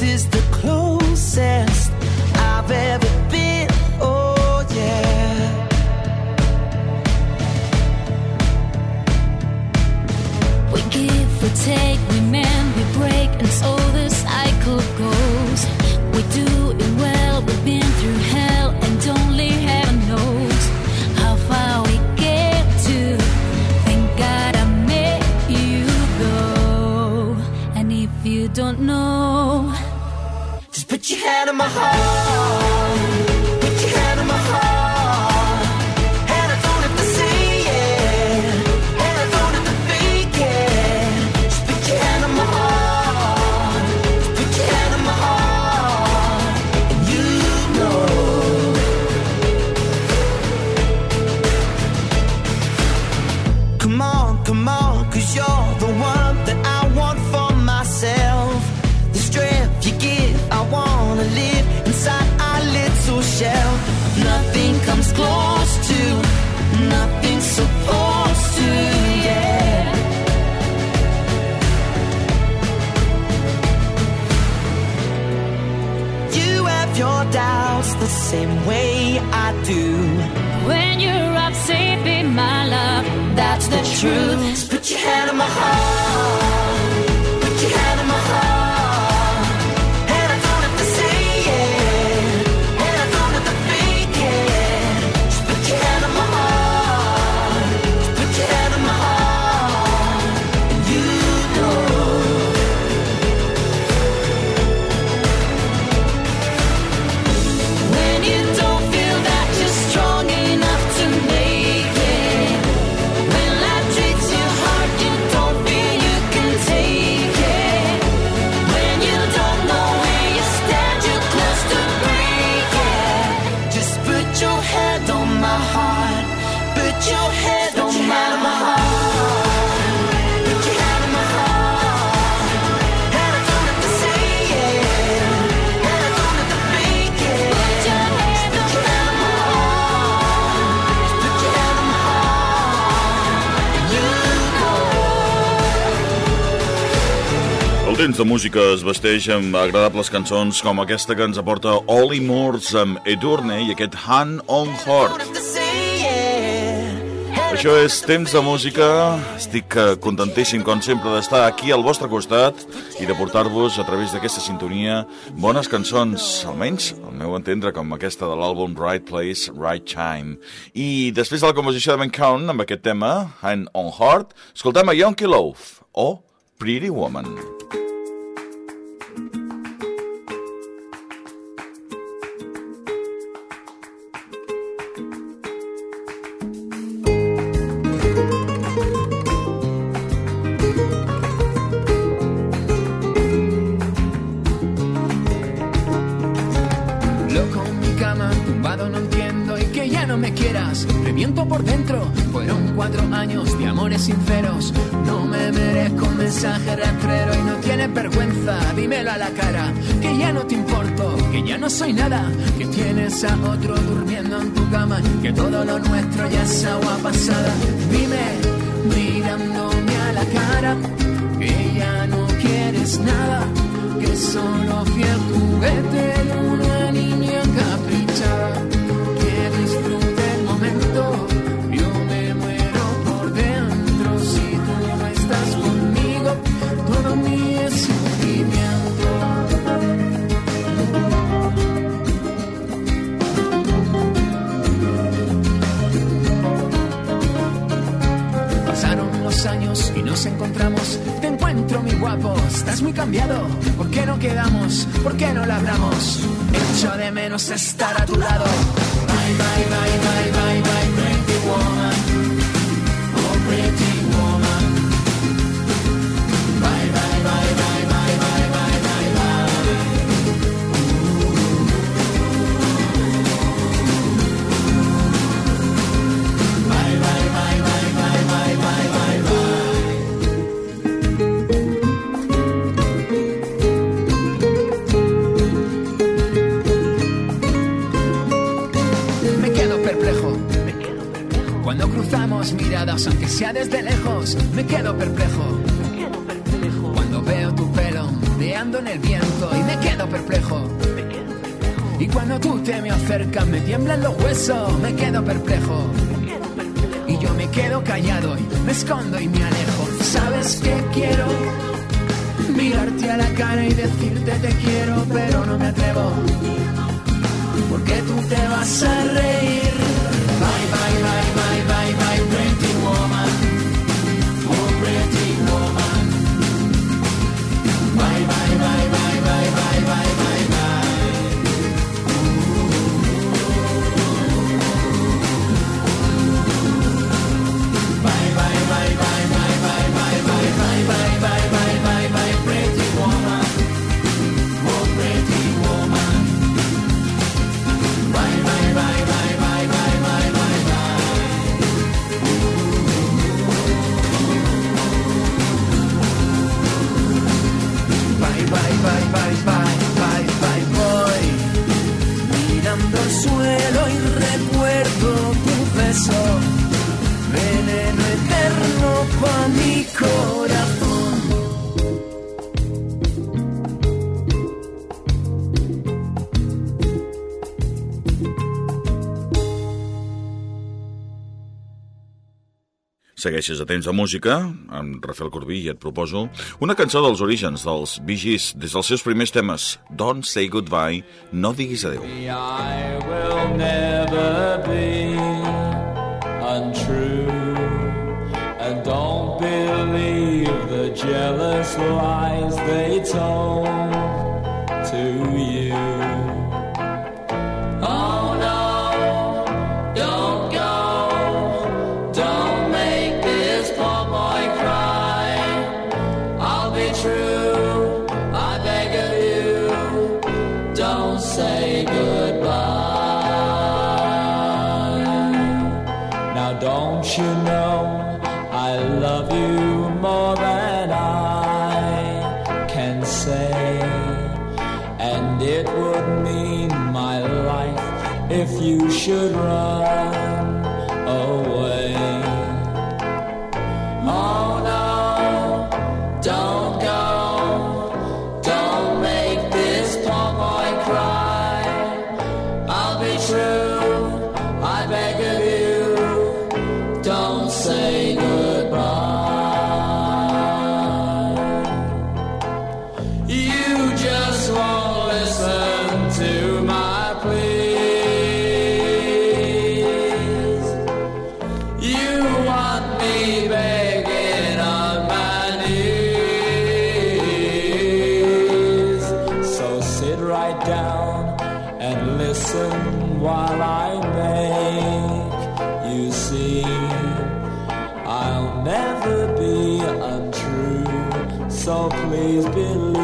Is the closest don't know, Just put your hand on my heart. Truth. Temps de música es vesteix amb agradables cançons com aquesta que ens aporta Ollie Moores amb Edurne i aquest Hand on Heart. Això és Temps de Música. Estic eh, contentíssim, com sempre, d'estar aquí al vostre costat i de portar-vos a través d'aquesta sintonia bones cançons, almenys al meu entendre, com aquesta de l'àlbum Right Place, Right Time. I després de la composició de Ben Count amb aquest tema, Hand on Heart, escoltem a Yonky Loaf o Pretty Woman. Quieras. Reviento por dentro, fueron cuatro años de amores sinceros. No me merezco un mensaje rastrero y no tienes vergüenza, dímelo a la cara. Que ya no te importo, que ya no soy nada. Que tienes a otro durmiendo en tu cama. Que todo lo nuestro ya es agua pasada. Dime, mirándome a la cara, que ya no quieres nada. Que solo fui el juguete de una nos encontramos. Te encuentro, mi guapo. Estás muy cambiado. ¿Por qué no quedamos? ¿Por qué no lo hablamos? Echo de menos estar a tu lado. Bye, bye, bye, bye, bye, bye, pretty woman. Las miradas, aunque sea desde lejos, me quedo perplejo. Cuando veo tu pelo ondeando en el viento y me quedo perplejo. Y cuando tú te me acercas, me tiemblan los huesos, me quedo perplejo. Y yo me quedo callado y me escondo y me alejo. ¿Sabes qué quiero? Mirarte a la cara y decirte te quiero, pero no me atrevo. Porque tú te vas a reír. Segueixes a temps de música, amb Rafael Corbí, i et proposo una cançó dels orígens dels Gees, des dels seus primers temes, Don't Say Goodbye, no diguis adeu. I will never be untrue. And don't believe the jealous lies they told to you. More than I can say? And it would mean my life if you should run never be untrue, so please believe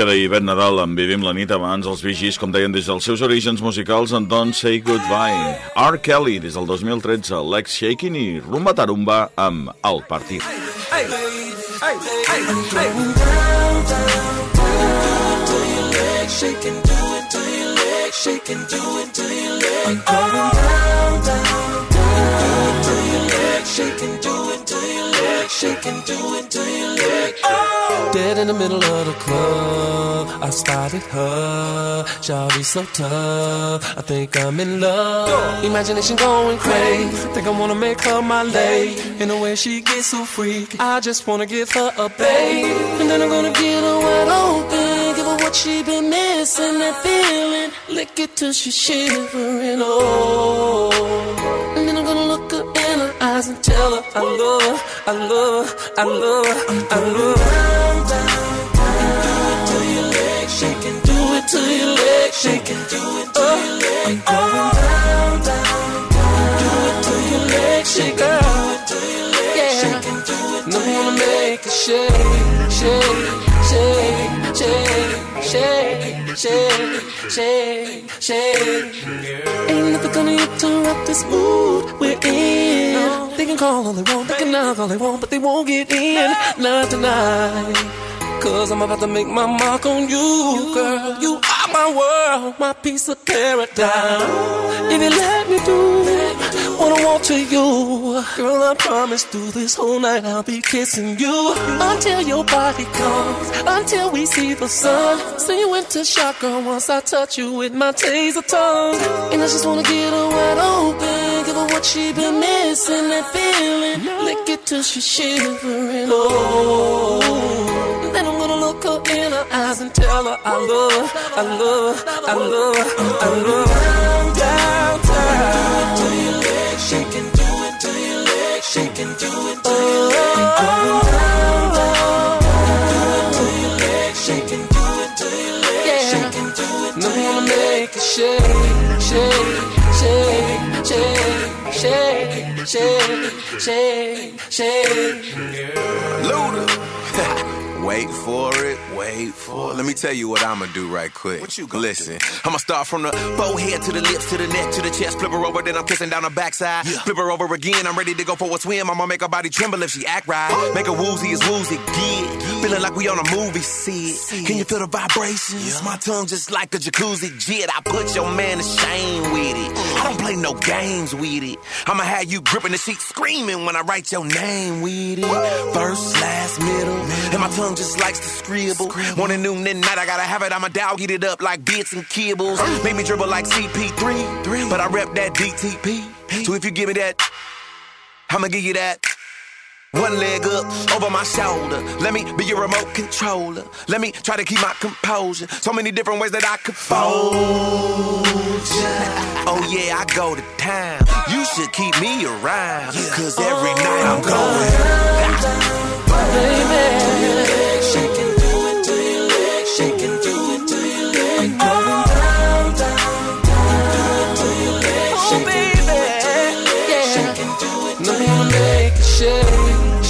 música d'Ivet Nadal amb Vivim la nit abans, els vigis, com deien, des dels seus orígens musicals en Don't Say Goodbye. R. Kelly, des del 2013, Lex Shaking i Rumba Tarumba amb El Partit. shaking, do it to your legs, shaking, do it to your legs. I'm going down, down, down to your legs, shaking, shaking, do it to your legs. Oh. Dead in the middle of the club, I spotted her. Shawty so tough, I think I'm in love. Imagination going crazy, think I wanna make her my lady. In the way she gets so freaky, I just wanna give her a baby. And then I'm gonna get her wide open, give her what she been missing, that feeling. Lick it till she's shivering, oh. Eyes and tell her I love her, I love her, I love her, I love her. Down, down, down. Do your legs, shaking, do it to your legs, shaking, do it to your legs. I'm going down, down, down. Do it to your legs, shaking, do it to your legs, shaking, do it to No wanna make it shake, shake, shake, shake, shake, shake, shake, shake. Ain't nothing gonna interrupt this mood we're in. Can call all they want, they can knock all they want, but they won't get in. Not tonight. Cause I'm about to make my mark on you, girl. You are my world, my piece of paradise. If you let me do what I want to you, girl, I promise through this whole night I'll be kissing you until your body comes, until we see the sun. So you went to shock, girl, once I touch you with my taser tongue. And I just wanna get her wide open, give her what she been missing, that feeling. Lick it till she's shivering, oh. Then I'm gonna look her in her eyes and tell her I love her, I love I love I love. Shake, shake, shake, shake, shake. Luda. Wait for it, wait for it. Let me tell you what I'ma do right quick. What you gonna Listen, I'ma start from the forehead to the lips to the neck to the chest. Flip her over, then I'm kissing down her backside. Flip her over again, I'm ready to go for a swim. I'ma make her body tremble if she act right. Make her woozy as woozy, get. Feeling like we on a movie set. Can you feel the vibrations? My tongue just like a jacuzzi jet. I put your man to shame with it. I don't play no games with it. I'ma have you gripping the sheet, screaming when I write your name with it. First, last, middle, and my tongue just likes to scribble. Morning, noon, and night, I gotta have it. I'ma dial, eat it up like bits and kibbles. Make me dribble like CP3, but I rep that DTP. So if you give me that, I'ma give you that. One leg up over my shoulder. Let me be your remote controller. Let me try to keep my composure. So many different ways that I could fold ya. Oh yeah, I go to town. You should keep me around. Cause every night I'm going. Shaking, do it to your shaking, do it to your. I'm going down, down, down to your shaking, do it to your legs, shaking, do it to your wanna make it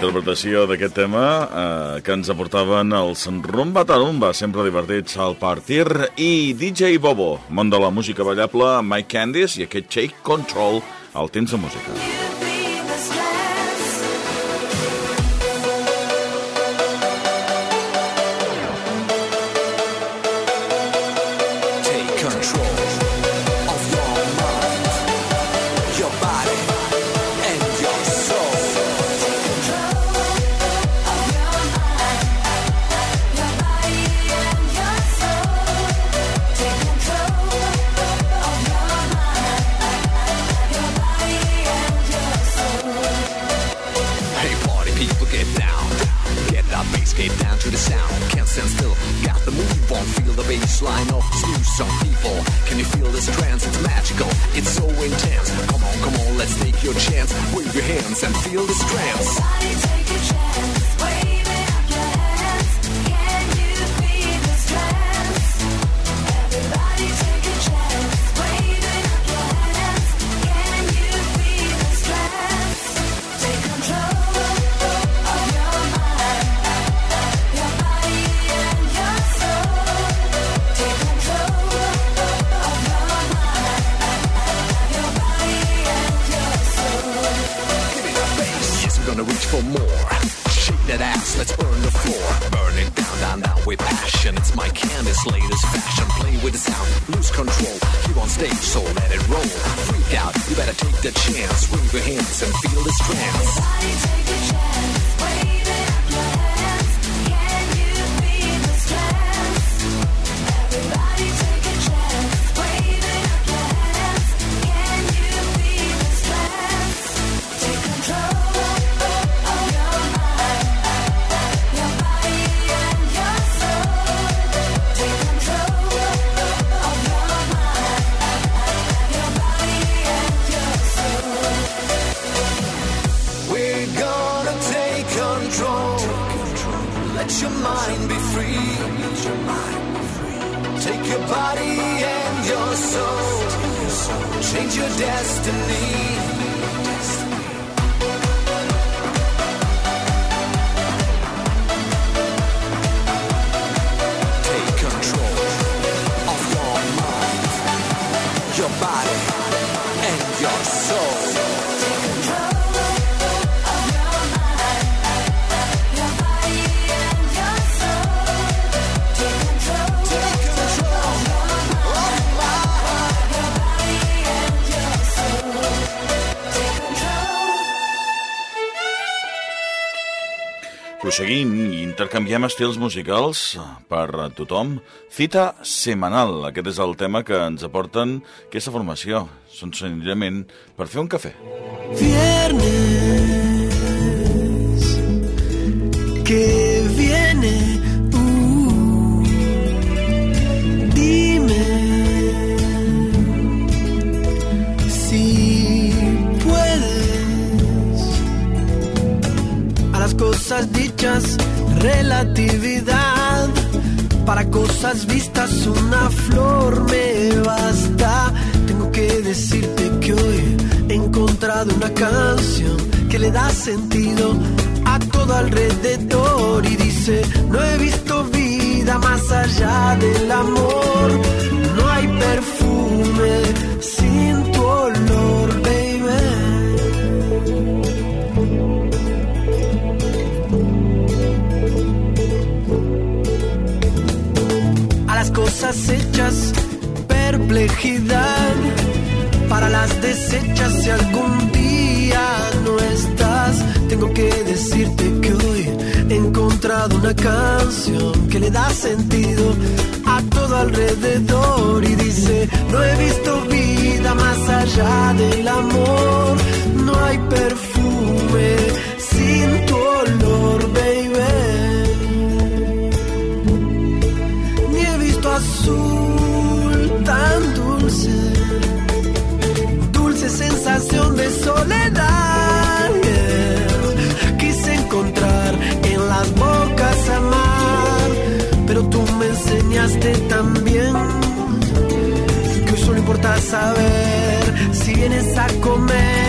interpretació d'aquest tema eh, que ens aportaven els Rumba Tarumba, sempre divertits al partir, i DJ Bobo, món de la música ballable, Mike Candice i aquest Take Control al temps de música. Take control. Let your mind be free. Take your body and your soul. Change your destiny. Prosseguint i intercanviem estils musicals per tothom. Cita semanal. Aquest és el tema que ens aporten aquesta formació. Són senzillament per fer un cafè. Viernes desechas si algún día no estás. Tengo que decirte que hoy he encontrado una canción que le da sentido a todo alrededor y dice no he visto vida más allá del amor. No hay perfume de soledad. Quise encontrar en las bocas amar, pero tú me enseñaste también que hoy solo importa saber si vienes a comer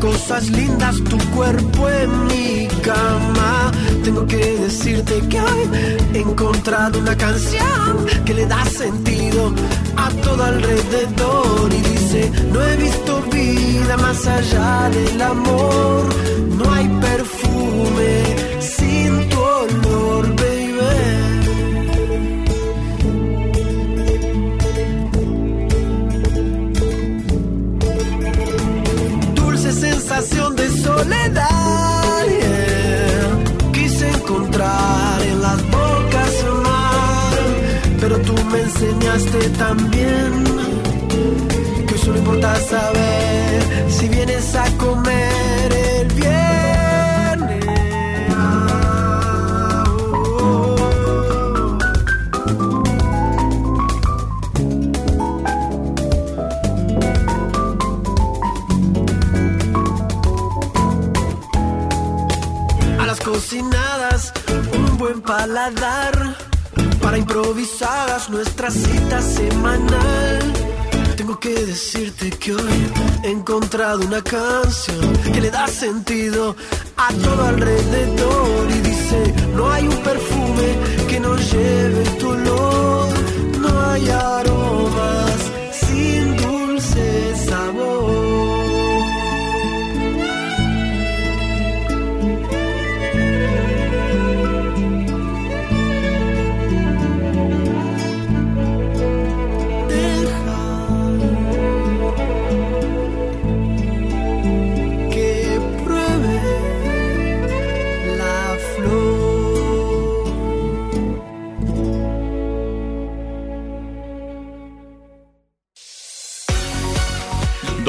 cosas lindas, tu cuerpo en mi cama. Tengo que decirte que he encontrado una canción que le da sentido a todo alrededor. Y dice: No he visto vida más allá del amor. No hay me enseñaste también que solo importa saber si vienes a comer el viernes. A las cocinadas un buen paladar para improvisadas nuestra cita semanal. Tengo que decirte que hoy he encontrado una canción que le da sentido a todo alrededor y dice, no hay un perfume que no lleve tu olor, no hay aromas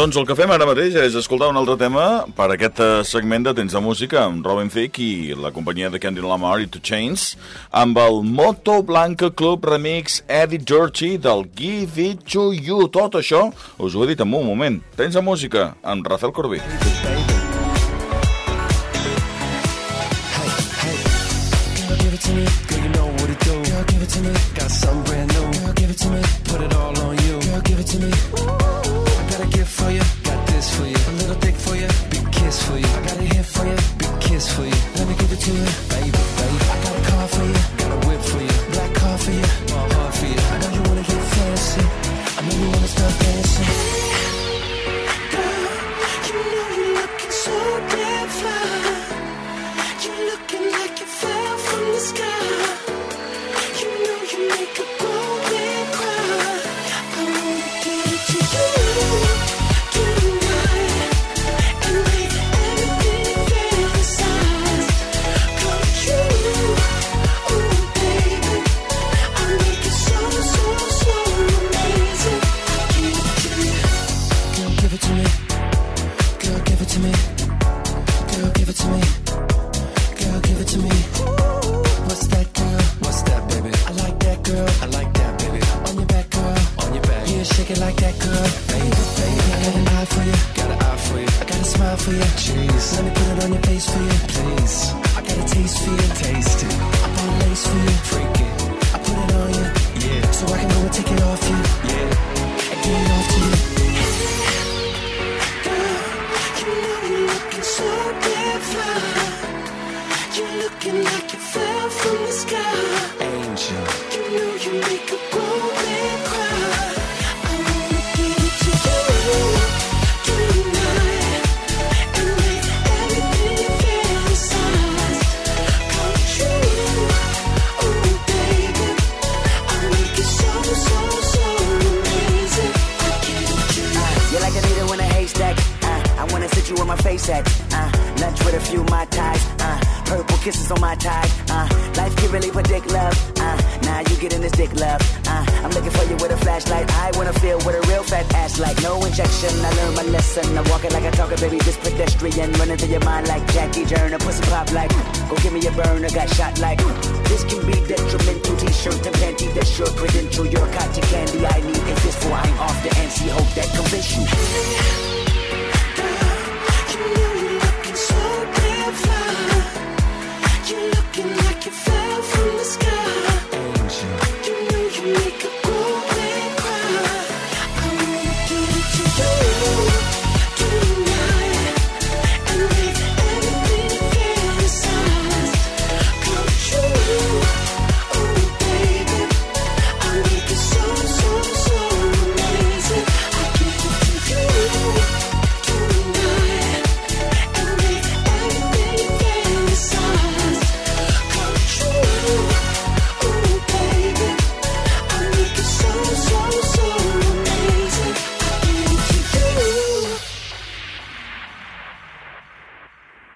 Doncs el que fem ara mateix és escoltar un altre tema per aquest eh, segment de Temps de Música amb Robin Thicke i la companyia de Candy Lamar i To Chains amb el Moto Blanca Club Remix Eddie Georgie del Give It To You. Tot això us ho he dit en un moment. Temps de Música amb Rafael Corbí. Girl, give it to me. You know what it do. Give it to me. Got something brand new. Girl, give it to me. Put it all on you. Girl, give it to me. Gift for you. Got this for you. A little for you. Big kiss for you. I got a for you. Big kiss for you. Let me give it to you, baby, baby. I got a car for you. Got a whip for you. Black car for you. For you. Off you. This can be detrimental. T-shirt and panty. That's your credential. Your cotton candy. I need a fistful. I'm off the NC. Hope that convince you.